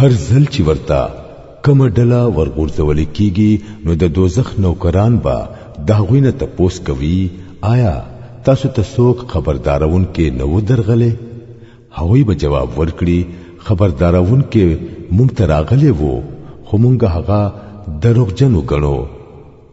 هر ځل چې ورته کوم ډله ورغورځول کیږي نو د دوزخ نوکران به دا غوینه تپوس کوي آیا تاسو ته څوک خبردارون کې نه و درغلې هغوی به جواب ورکړي خبردارون کې مونږ ته راغلي وو خو مونږ هغه دروغجن وګڼو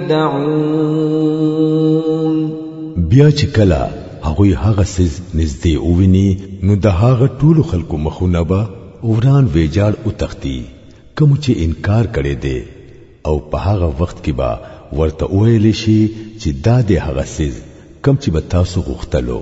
يدعون بیا چې کله هغه هغه سیز نږدې اوویني نو د هغه ټولو خلکو مخونه به اوران ویجاړ او تختی کوم چې انکار کړي دي او په هغه وخت کې به ورته ویل شي چې دا د هغه سیز کم چې به تاسو غوښتلو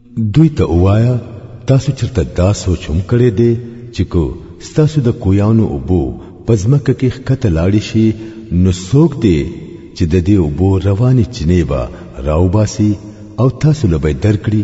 دوی ته اوایا تاسو چرته دا سوچ هم کړی دی چې کو ستاسو د کویانو اوبو پزمکه کې ښکته لاړې شي نو څوک دی چې د دې اوبو روانې چینې به راوباسي او تاسو له به درکړي